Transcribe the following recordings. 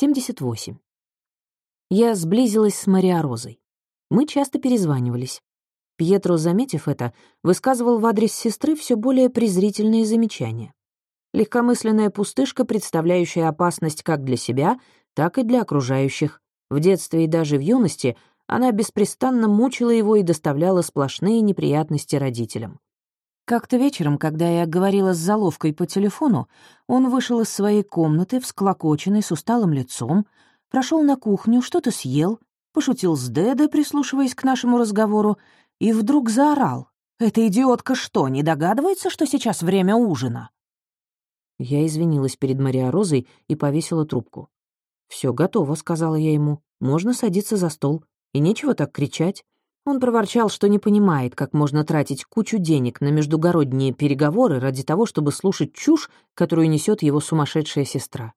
78. Я сблизилась с Мариорозой. Мы часто перезванивались. Пьетро, заметив это, высказывал в адрес сестры все более презрительные замечания. Легкомысленная пустышка, представляющая опасность как для себя, так и для окружающих. В детстве и даже в юности она беспрестанно мучила его и доставляла сплошные неприятности родителям. Как-то вечером, когда я говорила с заловкой по телефону, он вышел из своей комнаты, всклокоченный, с усталым лицом, прошел на кухню, что-то съел, пошутил с Дедо, прислушиваясь к нашему разговору, и вдруг заорал. «Эта идиотка что, не догадывается, что сейчас время ужина?» Я извинилась перед Мария Розой и повесила трубку. Все готово», — сказала я ему. «Можно садиться за стол. И нечего так кричать». Он проворчал, что не понимает, как можно тратить кучу денег на междугородние переговоры ради того, чтобы слушать чушь, которую несет его сумасшедшая сестра.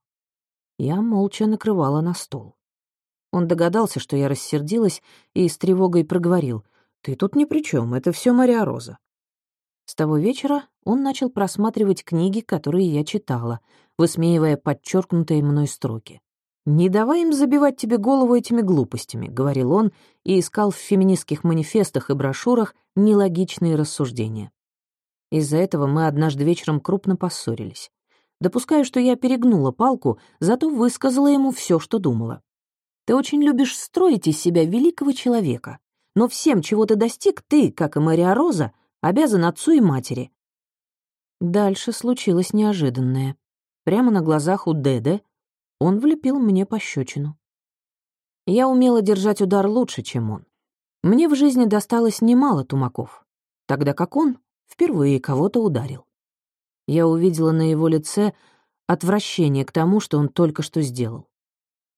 Я молча накрывала на стол. Он догадался, что я рассердилась, и с тревогой проговорил. «Ты тут ни при чем, это все Мария Роза». С того вечера он начал просматривать книги, которые я читала, высмеивая подчеркнутые мной строки. «Не давай им забивать тебе голову этими глупостями», — говорил он и искал в феминистских манифестах и брошюрах нелогичные рассуждения. Из-за этого мы однажды вечером крупно поссорились. Допускаю, что я перегнула палку, зато высказала ему все, что думала. «Ты очень любишь строить из себя великого человека, но всем, чего ты достиг, ты, как и Мария Роза, обязан отцу и матери». Дальше случилось неожиданное. Прямо на глазах у Деде он влепил мне пощечину. Я умела держать удар лучше, чем он. Мне в жизни досталось немало тумаков, тогда как он впервые кого-то ударил. Я увидела на его лице отвращение к тому, что он только что сделал.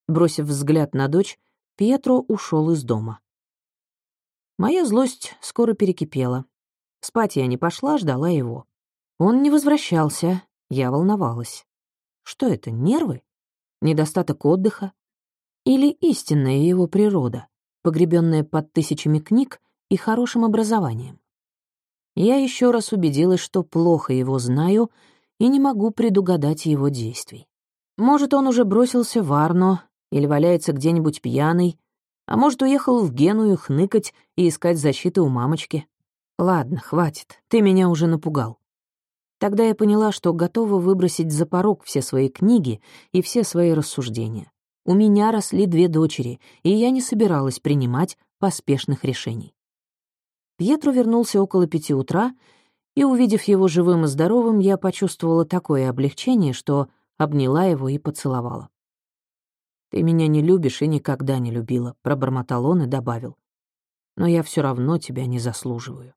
Бросив взгляд на дочь, Пьетро ушел из дома. Моя злость скоро перекипела. Спать я не пошла, ждала его. Он не возвращался, я волновалась. Что это, нервы? Недостаток отдыха или истинная его природа, погребенная под тысячами книг и хорошим образованием. Я еще раз убедилась, что плохо его знаю и не могу предугадать его действий. Может, он уже бросился в Арно или валяется где-нибудь пьяный, а может, уехал в Геную хныкать и искать защиты у мамочки. Ладно, хватит, ты меня уже напугал. Тогда я поняла, что готова выбросить за порог все свои книги и все свои рассуждения. У меня росли две дочери, и я не собиралась принимать поспешных решений. Пьетро вернулся около пяти утра, и, увидев его живым и здоровым, я почувствовала такое облегчение, что обняла его и поцеловала. «Ты меня не любишь и никогда не любила», — пробормотал он и добавил. «Но я все равно тебя не заслуживаю».